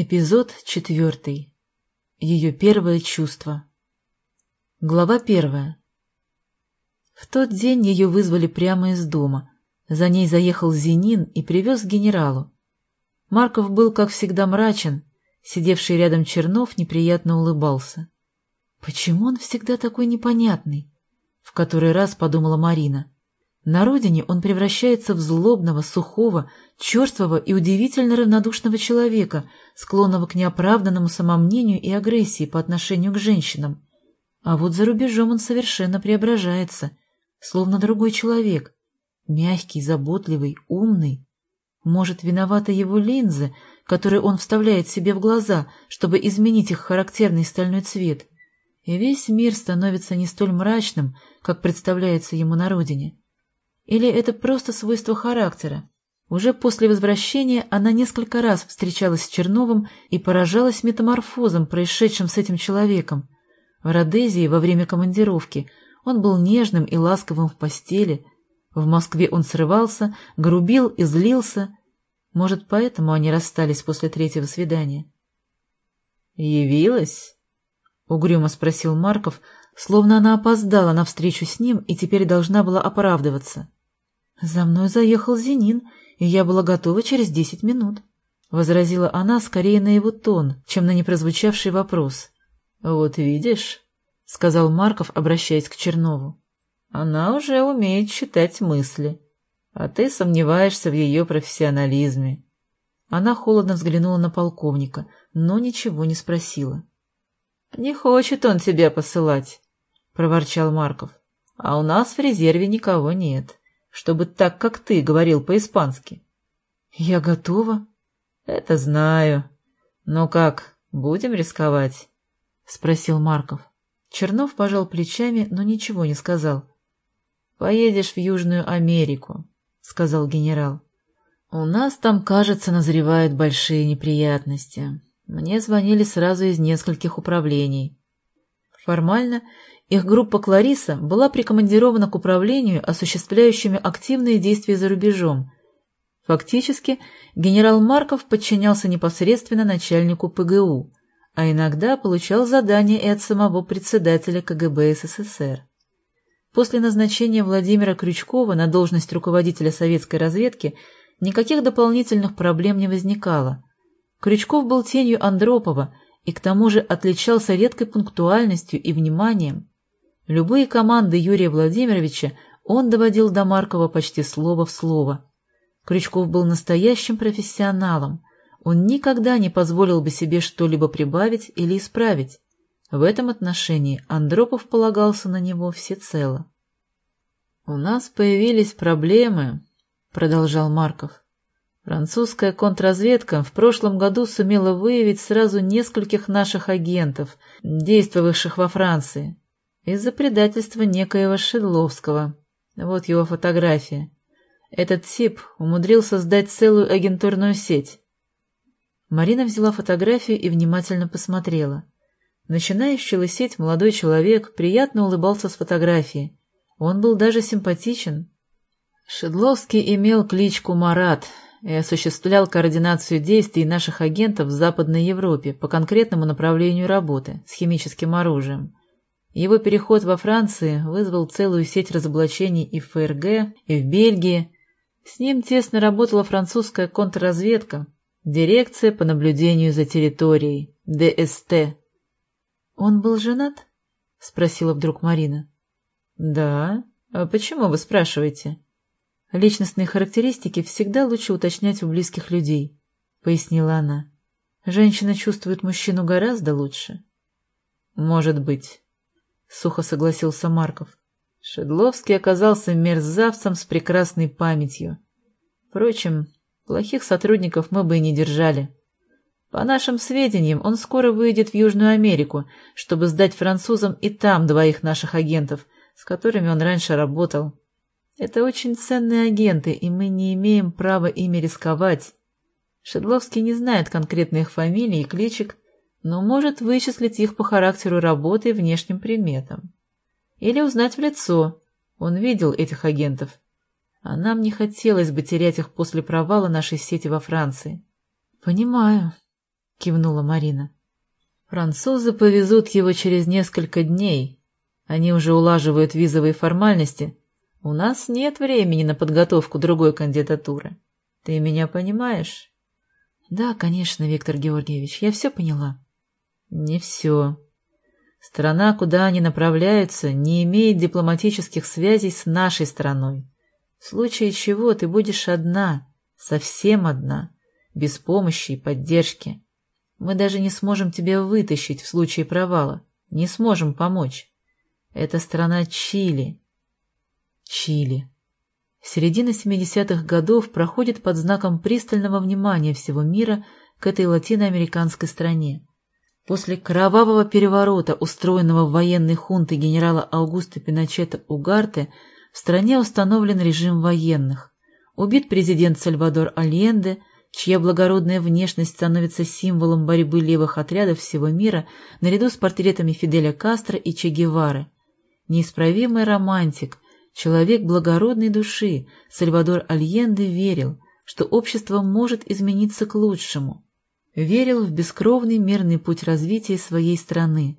Эпизод четвертый. Ее первое чувство. Глава первая. В тот день ее вызвали прямо из дома. За ней заехал Зенин и привез к генералу. Марков был, как всегда, мрачен. Сидевший рядом Чернов неприятно улыбался. «Почему он всегда такой непонятный?» — в который раз подумала Марина. На родине он превращается в злобного, сухого, черствого и удивительно равнодушного человека, склонного к неоправданному самомнению и агрессии по отношению к женщинам. А вот за рубежом он совершенно преображается, словно другой человек, мягкий, заботливый, умный. Может, виноваты его линзы, которые он вставляет себе в глаза, чтобы изменить их характерный стальной цвет. И весь мир становится не столь мрачным, как представляется ему на родине. Или это просто свойство характера? Уже после возвращения она несколько раз встречалась с Черновым и поражалась метаморфозом, происшедшим с этим человеком. В Родезии во время командировки он был нежным и ласковым в постели. В Москве он срывался, грубил и злился. Может, поэтому они расстались после третьего свидания? «Явилась?» — угрюмо спросил Марков, словно она опоздала на встречу с ним и теперь должна была оправдываться. «За мной заехал Зенин, и я была готова через десять минут», — возразила она скорее на его тон, чем на непрозвучавший вопрос. «Вот видишь», — сказал Марков, обращаясь к Чернову, — «она уже умеет читать мысли, а ты сомневаешься в ее профессионализме». Она холодно взглянула на полковника, но ничего не спросила. «Не хочет он тебя посылать», — проворчал Марков, — «а у нас в резерве никого нет» чтобы так, как ты, говорил по-испански. — Я готова. — Это знаю. Ну как, будем рисковать? — спросил Марков. Чернов пожал плечами, но ничего не сказал. — Поедешь в Южную Америку, — сказал генерал. — У нас там, кажется, назревают большие неприятности. Мне звонили сразу из нескольких управлений. Формально их группа «Клариса» была прикомандирована к управлению, осуществляющими активные действия за рубежом. Фактически, генерал Марков подчинялся непосредственно начальнику ПГУ, а иногда получал задания и от самого председателя КГБ СССР. После назначения Владимира Крючкова на должность руководителя советской разведки никаких дополнительных проблем не возникало. Крючков был тенью Андропова и к тому же отличался редкой пунктуальностью и вниманием. Любые команды Юрия Владимировича он доводил до Маркова почти слово в слово. Крючков был настоящим профессионалом. Он никогда не позволил бы себе что-либо прибавить или исправить. В этом отношении Андропов полагался на него всецело. «У нас появились проблемы», — продолжал Марков. «Французская контрразведка в прошлом году сумела выявить сразу нескольких наших агентов, действовавших во Франции из-за предательства некоего Шедловского. Вот его фотография. Этот тип умудрился создать целую агентурную сеть. Марина взяла фотографию и внимательно посмотрела. Начинающий лысеть молодой человек приятно улыбался с фотографии. Он был даже симпатичен. Шедловский имел кличку Марат и осуществлял координацию действий наших агентов в Западной Европе по конкретному направлению работы с химическим оружием. Его переход во Франции вызвал целую сеть разоблачений и в ФРГ, и в Бельгии. С ним тесно работала французская контрразведка, дирекция по наблюдению за территорией, ДСТ. «Он был женат?» — спросила вдруг Марина. «Да. А почему вы спрашиваете?» «Личностные характеристики всегда лучше уточнять у близких людей», — пояснила она. «Женщина чувствует мужчину гораздо лучше». «Может быть». — сухо согласился Марков. Шедловский оказался мерзавцем с прекрасной памятью. Впрочем, плохих сотрудников мы бы и не держали. По нашим сведениям, он скоро выйдет в Южную Америку, чтобы сдать французам и там двоих наших агентов, с которыми он раньше работал. Это очень ценные агенты, и мы не имеем права ими рисковать. Шедловский не знает конкретных фамилий и кличек, но может вычислить их по характеру работы и внешним приметам. Или узнать в лицо. Он видел этих агентов. А нам не хотелось бы терять их после провала нашей сети во Франции. — Понимаю. — кивнула Марина. «Французы повезут его через несколько дней. Они уже улаживают визовые формальности. У нас нет времени на подготовку другой кандидатуры. Ты меня понимаешь?» «Да, конечно, Виктор Георгиевич, я все поняла». «Не все. Страна, куда они направляются, не имеет дипломатических связей с нашей страной. В случае чего ты будешь одна, совсем одна, без помощи и поддержки. Мы даже не сможем тебя вытащить в случае провала, не сможем помочь. Это страна Чили. Чили. Середина 70-х годов проходит под знаком пристального внимания всего мира к этой латиноамериканской стране. После кровавого переворота, устроенного в военной хунтой генерала Аугуста Пиночета Угарте, в стране установлен режим военных. Убит президент Сальвадор Альенде, чья благородная внешность становится символом борьбы левых отрядов всего мира наряду с портретами Фиделя Кастро и Че Гевары. Неисправимый романтик, человек благородной души, Сальвадор Альенде верил, что общество может измениться к лучшему – верил в бескровный мирный путь развития своей страны.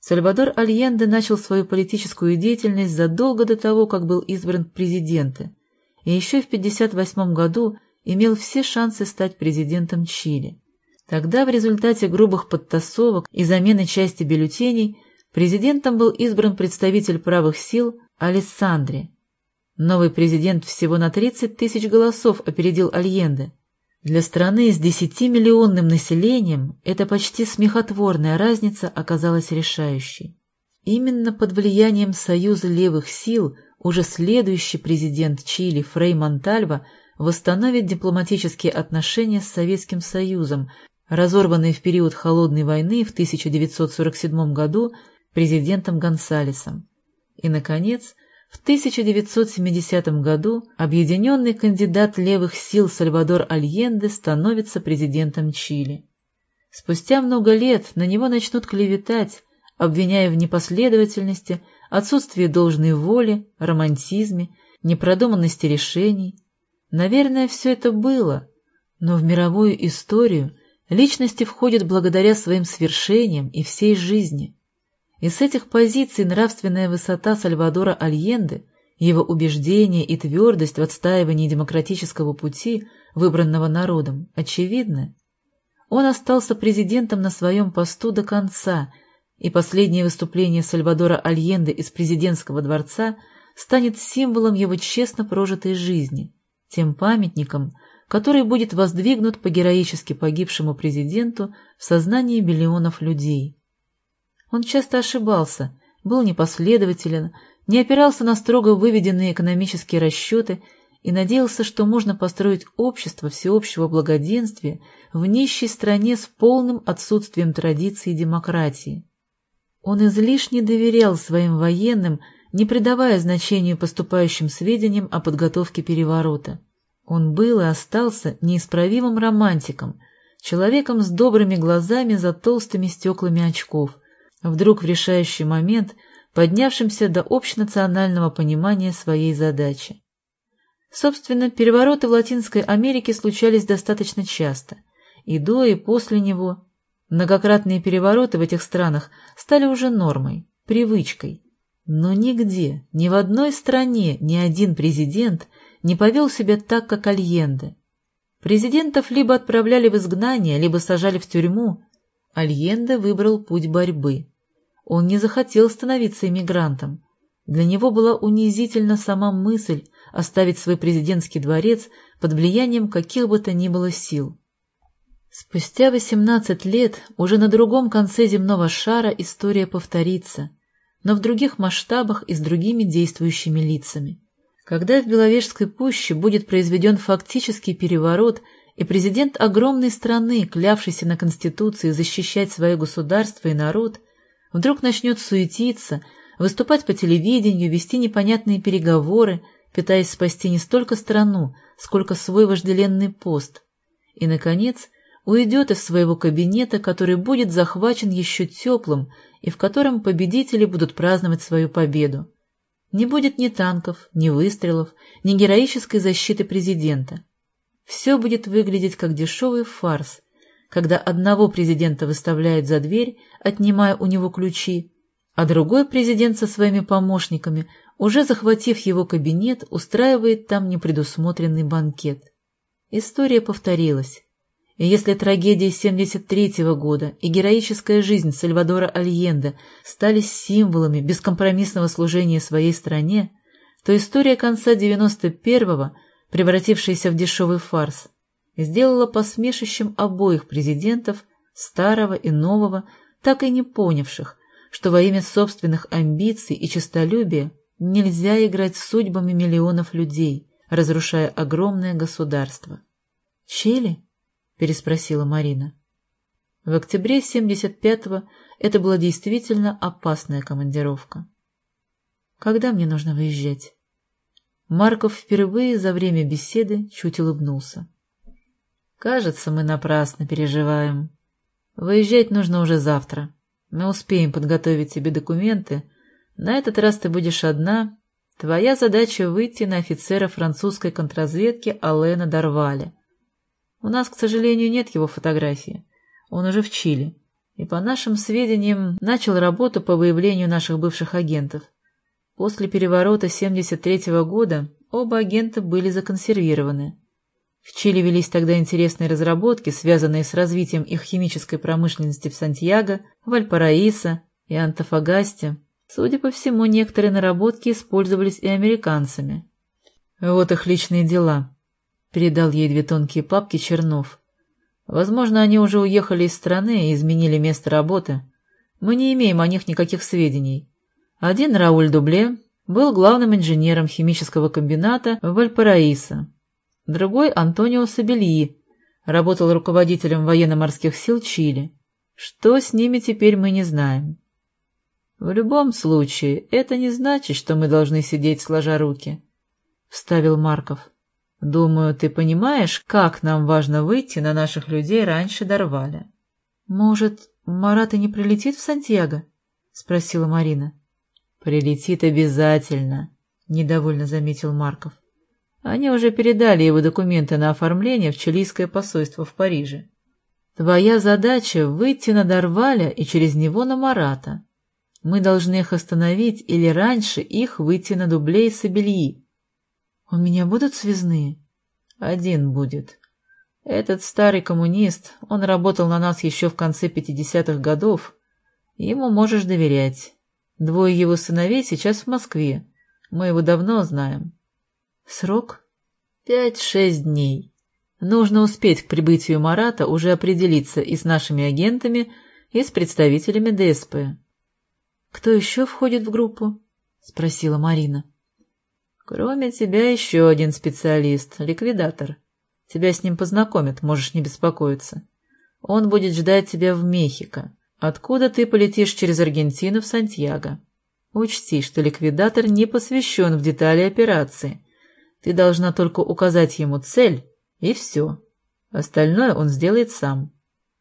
Сальвадор Альенде начал свою политическую деятельность задолго до того, как был избран в президенты, и еще в 1958 году имел все шансы стать президентом Чили. Тогда в результате грубых подтасовок и замены части бюллетеней президентом был избран представитель правых сил Алессандри. Новый президент всего на 30 тысяч голосов опередил Альенде – для страны с 10-миллионным населением эта почти смехотворная разница оказалась решающей. Именно под влиянием Союза левых сил уже следующий президент Чили Фрей Монтальва восстановит дипломатические отношения с Советским Союзом, разорванные в период Холодной войны в 1947 году президентом Гонсалесом. И, наконец, в 1970 году объединенный кандидат левых сил Сальвадор Альенде становится президентом Чили. Спустя много лет на него начнут клеветать, обвиняя в непоследовательности, отсутствии должной воли, романтизме, непродуманности решений. Наверное, все это было, но в мировую историю личности входят благодаря своим свершениям и всей жизни. И с этих позиций нравственная высота Сальвадора Альенде, его убеждение и твердость в отстаивании демократического пути, выбранного народом, очевидны. Он остался президентом на своем посту до конца, и последнее выступление Сальвадора Альенде из президентского дворца станет символом его честно прожитой жизни, тем памятником, который будет воздвигнут по героически погибшему президенту в сознании миллионов людей. Он часто ошибался, был непоследователен, не опирался на строго выведенные экономические расчеты и надеялся, что можно построить общество всеобщего благоденствия в нищей стране с полным отсутствием традиций и демократии. Он излишне доверял своим военным, не придавая значению поступающим сведениям о подготовке переворота. Он был и остался неисправимым романтиком, человеком с добрыми глазами за толстыми стеклами очков, вдруг в решающий момент поднявшимся до общенационального понимания своей задачи. Собственно, перевороты в Латинской Америке случались достаточно часто, и до, и после него. Многократные перевороты в этих странах стали уже нормой, привычкой. Но нигде, ни в одной стране ни один президент не повел себя так, как Альенде. Президентов либо отправляли в изгнание, либо сажали в тюрьму. Альенде выбрал путь борьбы. Он не захотел становиться иммигрантом. Для него была унизительна сама мысль оставить свой президентский дворец под влиянием каких бы то ни было сил. Спустя 18 лет уже на другом конце земного шара история повторится, но в других масштабах и с другими действующими лицами. Когда в Беловежской пуще будет произведен фактический переворот и президент огромной страны, клявшийся на Конституции защищать свое государство и народ, вдруг начнет суетиться, выступать по телевидению, вести непонятные переговоры, пытаясь спасти не столько страну, сколько свой вожделенный пост. И, наконец, уйдет из своего кабинета, который будет захвачен еще теплым и в котором победители будут праздновать свою победу. Не будет ни танков, ни выстрелов, ни героической защиты президента. Все будет выглядеть как дешевый фарс, когда одного президента выставляют за дверь, отнимая у него ключи, а другой президент со своими помощниками, уже захватив его кабинет, устраивает там непредусмотренный банкет. История повторилась. И если трагедия 73 года и героическая жизнь Сальвадора Альенде стали символами бескомпромиссного служения своей стране, то история конца 91-го, превратившаяся в дешевый фарс, сделала посмешищем обоих президентов, старого и нового, так и не понявших, что во имя собственных амбиций и честолюбия нельзя играть с судьбами миллионов людей, разрушая огромное государство. «Чили?» — переспросила Марина. В октябре 75-го это была действительно опасная командировка. «Когда мне нужно выезжать?» Марков впервые за время беседы чуть улыбнулся. «Кажется, мы напрасно переживаем. Выезжать нужно уже завтра. Мы успеем подготовить тебе документы. На этот раз ты будешь одна. Твоя задача — выйти на офицера французской контрразведки Алена Дарваля. У нас, к сожалению, нет его фотографии. Он уже в Чили. И, по нашим сведениям, начал работу по выявлению наших бывших агентов. После переворота 73 -го года оба агента были законсервированы. В Чили велись тогда интересные разработки, связанные с развитием их химической промышленности в Сантьяго, Вальпараисо и Антофагасте. Судя по всему, некоторые наработки использовались и американцами. Вот их личные дела. Передал ей две тонкие папки Чернов. Возможно, они уже уехали из страны и изменили место работы. Мы не имеем о них никаких сведений. Один Рауль Дубле был главным инженером химического комбината в Вальпараисо. Другой Антонио Сабельи работал руководителем военно-морских сил Чили. Что с ними теперь мы не знаем. В любом случае, это не значит, что мы должны сидеть сложа руки, — вставил Марков. Думаю, ты понимаешь, как нам важно выйти на наших людей раньше Дарваля. — Может, Марат и не прилетит в Сантьяго? — спросила Марина. — Прилетит обязательно, — недовольно заметил Марков. Они уже передали его документы на оформление в чилийское посольство в Париже. Твоя задача — выйти на Дарваля и через него на Марата. Мы должны их остановить или раньше их выйти на Дубле и Сабельи. «У меня будут связные?» «Один будет. Этот старый коммунист, он работал на нас еще в конце 50-х годов. Ему можешь доверять. Двое его сыновей сейчас в Москве. Мы его давно знаем». «Срок?» «Пять-шесть дней. Нужно успеть к прибытию Марата уже определиться и с нашими агентами, и с представителями ДСП». «Кто еще входит в группу?» — спросила Марина. Кроме тебя еще один специалист, ликвидатор. Тебя с ним познакомят, можешь не беспокоиться. Он будет ждать тебя в Мехико, откуда ты полетишь через Аргентину в Сантьяго. Учти, что ликвидатор не посвящен в детали операции. Ты должна только указать ему цель, и все. Остальное он сделает сам.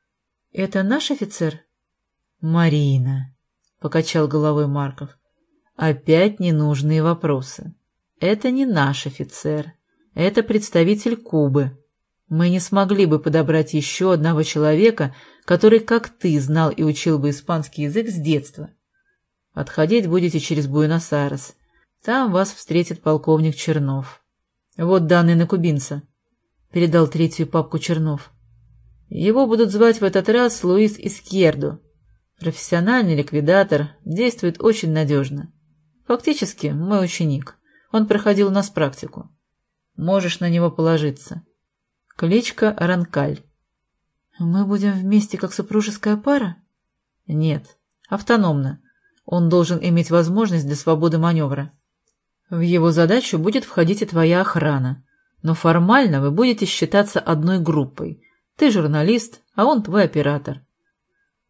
— Это наш офицер? — Марина, — покачал головой Марков. — Опять ненужные вопросы. Это не наш офицер. Это представитель Кубы. Мы не смогли бы подобрать еще одного человека, который, как ты, знал и учил бы испанский язык с детства. Отходить будете через Буэнос-Айрес. Там вас встретит полковник Чернов. Вот данные на кубинца. Передал третью папку Чернов. Его будут звать в этот раз Луис Искьердо. Профессиональный ликвидатор, действует очень надежно. Фактически мой ученик. Он проходил у нас практику. Можешь на него положиться. Кличка Ранкаль. Мы будем вместе как супружеская пара? Нет, автономно. Он должен иметь возможность для свободы маневра. В его задачу будет входить и твоя охрана. Но формально вы будете считаться одной группой. Ты журналист, а он твой оператор.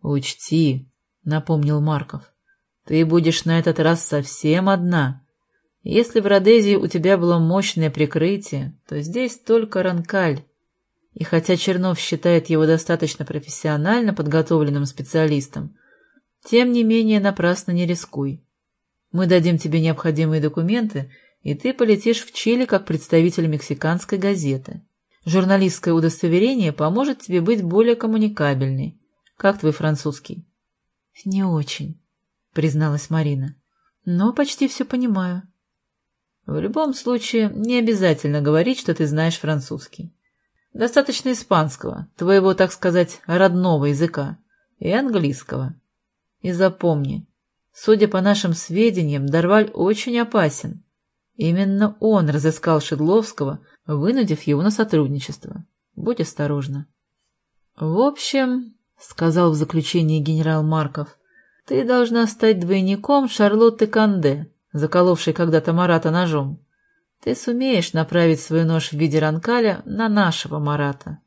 Учти, — напомнил Марков, — ты будешь на этот раз совсем одна. Если в Родезии у тебя было мощное прикрытие, то здесь только Ранкаль. И хотя Чернов считает его достаточно профессионально подготовленным специалистом, тем не менее напрасно не рискуй. Мы дадим тебе необходимые документы, и ты полетишь в Чили как представитель мексиканской газеты. Журналистское удостоверение поможет тебе быть более коммуникабельной. Как твой французский? — Не очень, — призналась Марина. — Но почти все понимаю. — В любом случае, не обязательно говорить, что ты знаешь французский. Достаточно испанского, твоего, так сказать, родного языка, и английского. И запомни, судя по нашим сведениям, Дарваль очень опасен. Именно он разыскал Шедловского, вынудив его на сотрудничество. Будь осторожна. — В общем, — сказал в заключении генерал Марков, — ты должна стать двойником Шарлотты Канде, заколовшей когда-то Марата ножом. Ты сумеешь направить свой нож в виде ранкаля на нашего Марата.